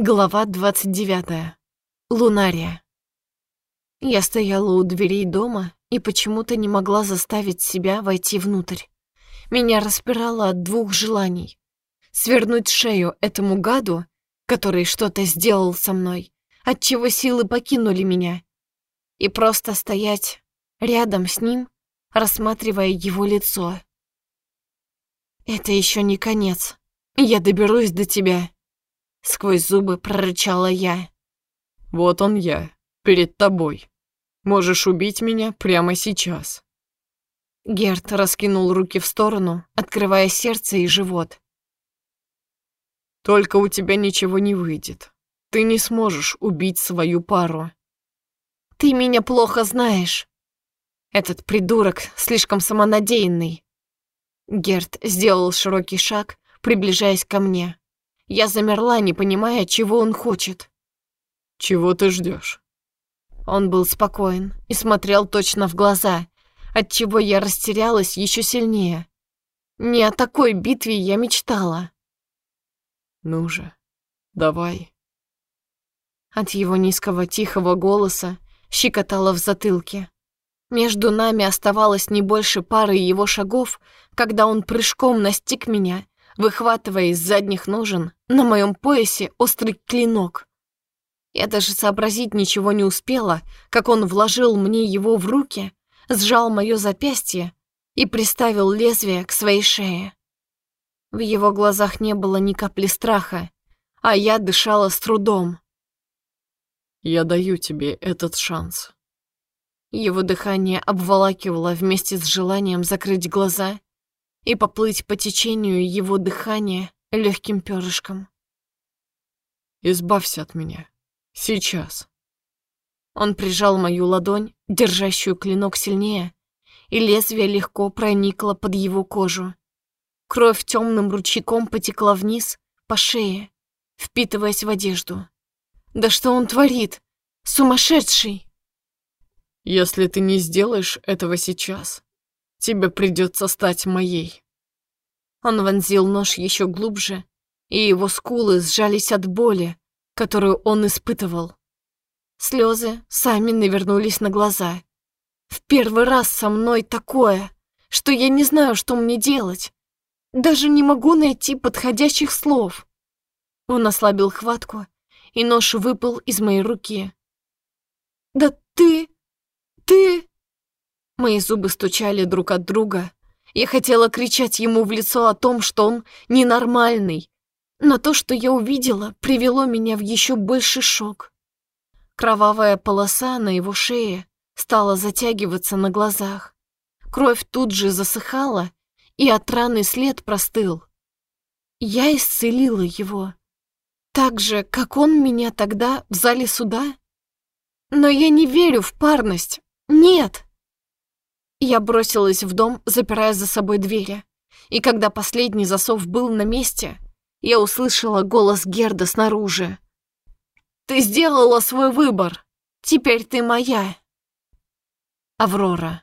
Глава 29. Лунария. Я стояла у дверей дома и почему-то не могла заставить себя войти внутрь. Меня распирало от двух желаний. Свернуть шею этому гаду, который что-то сделал со мной, отчего силы покинули меня, и просто стоять рядом с ним, рассматривая его лицо. Это еще не конец. Я доберусь до тебя. Сквозь зубы прорычала я. Вот он я, перед тобой. Можешь убить меня прямо сейчас. Герт раскинул руки в сторону, открывая сердце и живот. Только у тебя ничего не выйдет. Ты не сможешь убить свою пару. Ты меня плохо знаешь. Этот придурок слишком самонадеянный. Герт сделал широкий шаг, приближаясь ко мне. Я замерла, не понимая, чего он хочет. «Чего ты ждешь? Он был спокоен и смотрел точно в глаза, отчего я растерялась еще сильнее. Не о такой битве я мечтала. «Ну же, давай». От его низкого тихого голоса щекотало в затылке. Между нами оставалось не больше пары его шагов, когда он прыжком настиг меня выхватывая из задних ножен на моем поясе острый клинок. Я даже сообразить ничего не успела, как он вложил мне его в руки, сжал мое запястье и приставил лезвие к своей шее. В его глазах не было ни капли страха, а я дышала с трудом. «Я даю тебе этот шанс». Его дыхание обволакивало вместе с желанием закрыть глаза и поплыть по течению его дыхания легким перышком. «Избавься от меня. Сейчас». Он прижал мою ладонь, держащую клинок сильнее, и лезвие легко проникло под его кожу. Кровь темным ручейком потекла вниз, по шее, впитываясь в одежду. «Да что он творит? Сумасшедший!» «Если ты не сделаешь этого сейчас, Тебе придется стать моей». Он вонзил нож еще глубже, и его скулы сжались от боли, которую он испытывал. Слезы сами навернулись на глаза. В первый раз со мной такое, что я не знаю, что мне делать. Даже не могу найти подходящих слов. Он ослабил хватку, и нож выпал из моей руки. «Да ты... ты...» Мои зубы стучали друг от друга. Я хотела кричать ему в лицо о том, что он ненормальный. Но то, что я увидела, привело меня в еще больший шок. Кровавая полоса на его шее стала затягиваться на глазах. Кровь тут же засыхала, и от раны след простыл. Я исцелила его. Так же, как он меня тогда в зале суда. Но я не верю в парность. Нет. Я бросилась в дом, запирая за собой двери. И когда последний засов был на месте, я услышала голос Герда снаружи. «Ты сделала свой выбор. Теперь ты моя». Аврора.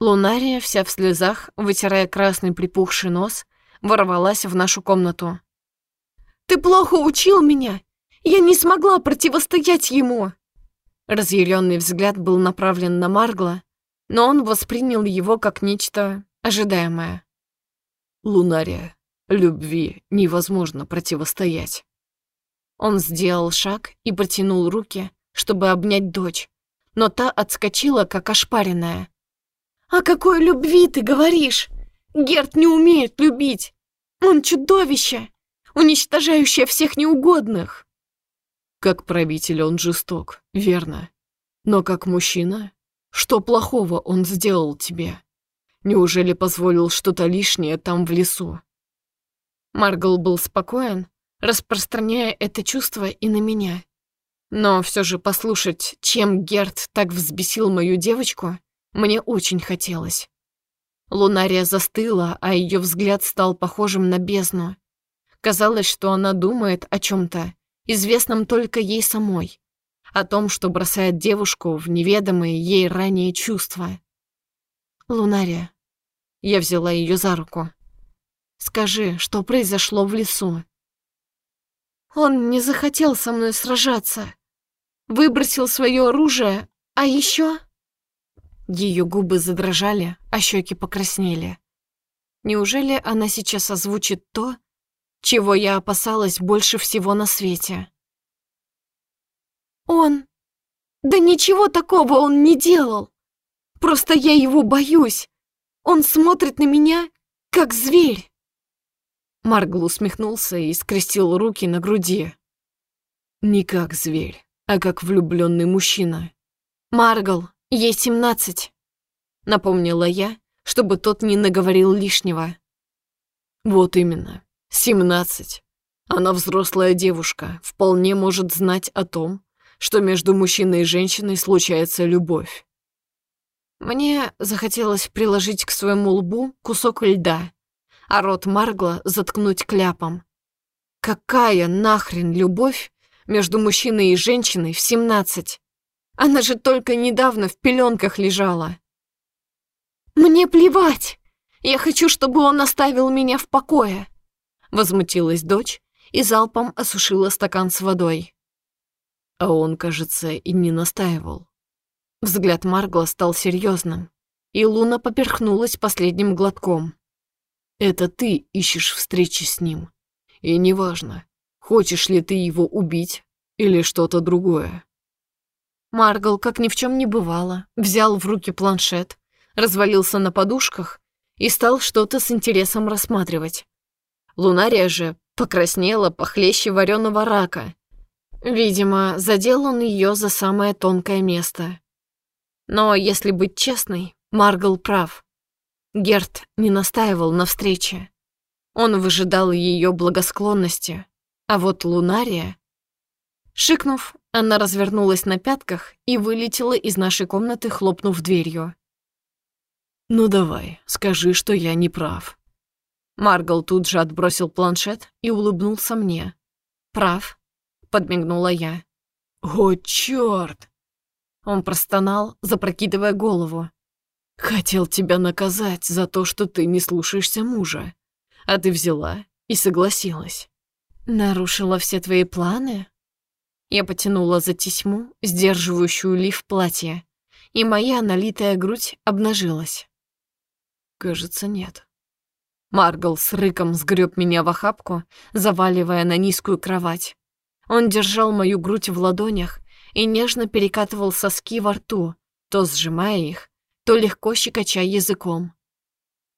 Лунария, вся в слезах, вытирая красный припухший нос, ворвалась в нашу комнату. «Ты плохо учил меня! Я не смогла противостоять ему!» Разъяренный взгляд был направлен на Маргла, но он воспринял его как нечто ожидаемое. «Лунария, любви невозможно противостоять». Он сделал шаг и протянул руки, чтобы обнять дочь, но та отскочила, как ошпаренная. «О какой любви ты говоришь? Герт не умеет любить! Он чудовище, уничтожающее всех неугодных!» Как правитель он жесток, верно. Но как мужчина что плохого он сделал тебе? Неужели позволил что-то лишнее там в лесу?» Маргл был спокоен, распространяя это чувство и на меня. Но все же послушать, чем Герт так взбесил мою девочку, мне очень хотелось. Лунария застыла, а ее взгляд стал похожим на бездну. Казалось, что она думает о чем-то, известном только ей самой о том, что бросает девушку в неведомые ей ранее чувства. «Лунария». Я взяла ее за руку. «Скажи, что произошло в лесу?» Он не захотел со мной сражаться. Выбросил свое оружие, а еще... Ее губы задрожали, а щеки покраснели. Неужели она сейчас озвучит то, чего я опасалась больше всего на свете? Он... Да ничего такого он не делал. Просто я его боюсь. Он смотрит на меня, как зверь. Маргл усмехнулся и скрестил руки на груди. Не как зверь, а как влюбленный мужчина. Маргл, ей семнадцать, напомнила я, чтобы тот не наговорил лишнего. Вот именно, семнадцать. Она взрослая девушка, вполне может знать о том, что между мужчиной и женщиной случается любовь. Мне захотелось приложить к своему лбу кусок льда, а рот Маргла заткнуть кляпом. Какая нахрен любовь между мужчиной и женщиной в семнадцать? Она же только недавно в пеленках лежала. «Мне плевать! Я хочу, чтобы он оставил меня в покое!» Возмутилась дочь и залпом осушила стакан с водой. А он, кажется, и не настаивал. Взгляд Маргла стал серьезным, и Луна поперхнулась последним глотком. «Это ты ищешь встречи с ним. И неважно, хочешь ли ты его убить или что-то другое». Маргл, как ни в чем не бывало, взял в руки планшет, развалился на подушках и стал что-то с интересом рассматривать. Лунария же покраснела похлеще вареного рака. Видимо, задел он ее за самое тонкое место. Но, если быть честной, Маргл прав. Герт не настаивал на встрече. Он выжидал ее благосклонности, а вот Лунария... Шикнув, она развернулась на пятках и вылетела из нашей комнаты, хлопнув дверью. «Ну давай, скажи, что я не прав». Маргал тут же отбросил планшет и улыбнулся мне. «Прав», — подмигнула я. «О, чёрт!» Он простонал, запрокидывая голову. «Хотел тебя наказать за то, что ты не слушаешься мужа. А ты взяла и согласилась». «Нарушила все твои планы?» Я потянула за тесьму, сдерживающую лиф платья, и моя налитая грудь обнажилась. Кажется, нет. Маргал с рыком сгреб меня в охапку, заваливая на низкую кровать. Он держал мою грудь в ладонях и нежно перекатывал соски во рту, то сжимая их, то легко щекоча языком.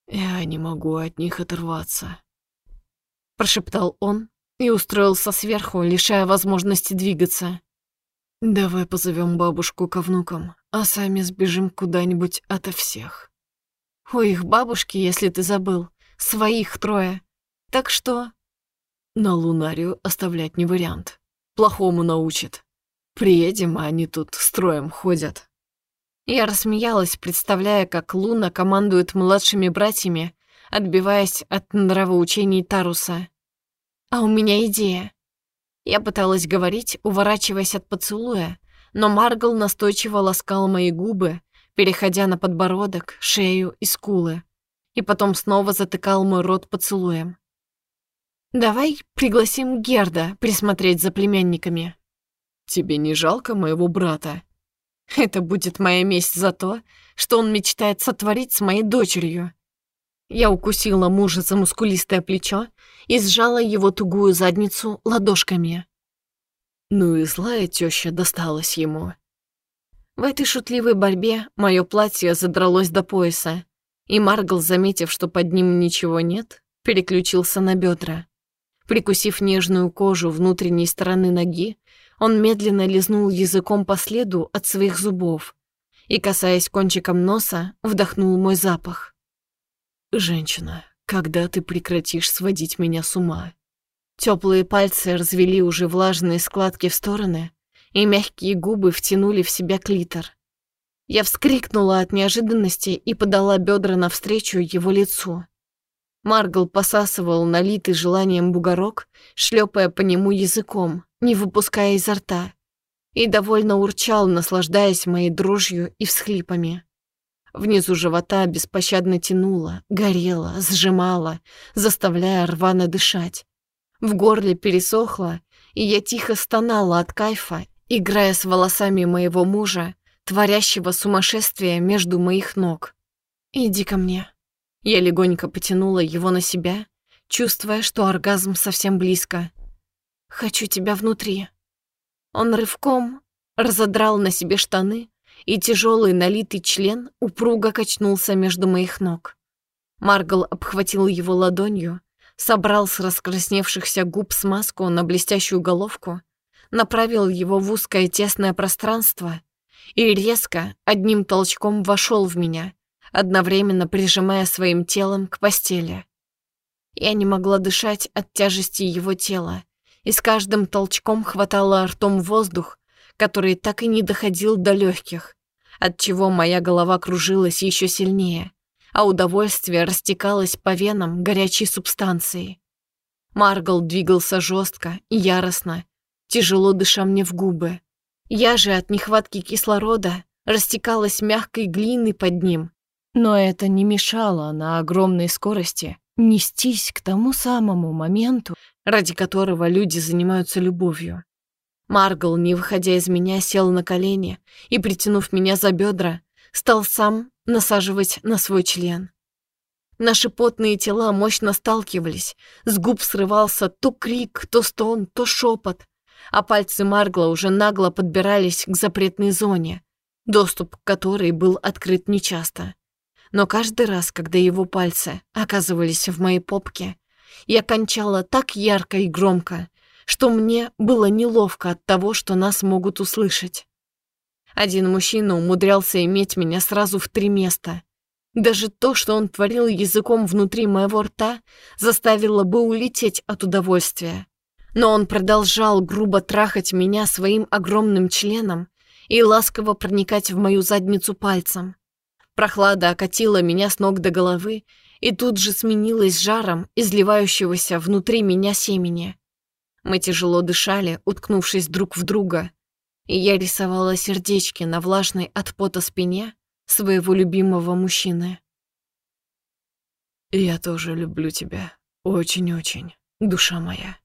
«Я не могу от них оторваться», — прошептал он и устроился сверху, лишая возможности двигаться. «Давай позовем бабушку ко внукам, а сами сбежим куда-нибудь ото всех». У их бабушки, если ты забыл, своих трое. Так что... На Лунарию оставлять не вариант. Плохому научат. Приедем, а они тут строем ходят. Я рассмеялась, представляя, как Луна командует младшими братьями, отбиваясь от нравоучений Таруса. А у меня идея. Я пыталась говорить, уворачиваясь от поцелуя, но Маргал настойчиво ласкал мои губы, переходя на подбородок, шею и скулы, и потом снова затыкал мой рот поцелуем. «Давай пригласим Герда присмотреть за племянниками». «Тебе не жалко моего брата?» «Это будет моя месть за то, что он мечтает сотворить с моей дочерью». Я укусила мужа за мускулистое плечо и сжала его тугую задницу ладошками. Ну и злая теща досталась ему. В этой шутливой борьбе мое платье задралось до пояса, и Маргл, заметив, что под ним ничего нет, переключился на бедра. Прикусив нежную кожу внутренней стороны ноги, он медленно лизнул языком по следу от своих зубов и, касаясь кончиком носа, вдохнул мой запах. «Женщина, когда ты прекратишь сводить меня с ума?» Теплые пальцы развели уже влажные складки в стороны, и мягкие губы втянули в себя клитор. Я вскрикнула от неожиданности и подала бедра навстречу его лицу. Маргл посасывал налитый желанием бугорок, шлепая по нему языком, не выпуская изо рта, и довольно урчал, наслаждаясь моей дрожью и всхлипами. Внизу живота беспощадно тянуло, горело, сжимало, заставляя рвано дышать. В горле пересохло, и я тихо стонала от кайфа, играя с волосами моего мужа, творящего сумасшествие между моих ног. «Иди ко мне». Я легонько потянула его на себя, чувствуя, что оргазм совсем близко. «Хочу тебя внутри». Он рывком разодрал на себе штаны, и тяжелый налитый член упруго качнулся между моих ног. Маргал обхватил его ладонью, собрал с раскрасневшихся губ смазку на блестящую головку, направил его в узкое тесное пространство и резко одним толчком вошел в меня, одновременно прижимая своим телом к постели. Я не могла дышать от тяжести его тела, и с каждым толчком хватала ртом воздух, который так и не доходил до легких, отчего моя голова кружилась еще сильнее, а удовольствие растекалось по венам горячей субстанцией. Маргал двигался жестко и яростно, тяжело дыша мне в губы. Я же от нехватки кислорода растекалась мягкой глиной под ним, но это не мешало на огромной скорости нестись к тому самому моменту, ради которого люди занимаются любовью. Маргал, не выходя из меня, сел на колени и, притянув меня за бедра, стал сам насаживать на свой член. Наши потные тела мощно сталкивались, с губ срывался то крик, то стон, то шепот, а пальцы Маргла уже нагло подбирались к запретной зоне, доступ к которой был открыт нечасто. Но каждый раз, когда его пальцы оказывались в моей попке, я кончала так ярко и громко, что мне было неловко от того, что нас могут услышать. Один мужчина умудрялся иметь меня сразу в три места. Даже то, что он творил языком внутри моего рта, заставило бы улететь от удовольствия. Но он продолжал грубо трахать меня своим огромным членом и ласково проникать в мою задницу пальцем. Прохлада окатила меня с ног до головы и тут же сменилась жаром изливающегося внутри меня семени. Мы тяжело дышали, уткнувшись друг в друга, и я рисовала сердечки на влажной от пота спине своего любимого мужчины. «Я тоже люблю тебя. Очень-очень, душа моя».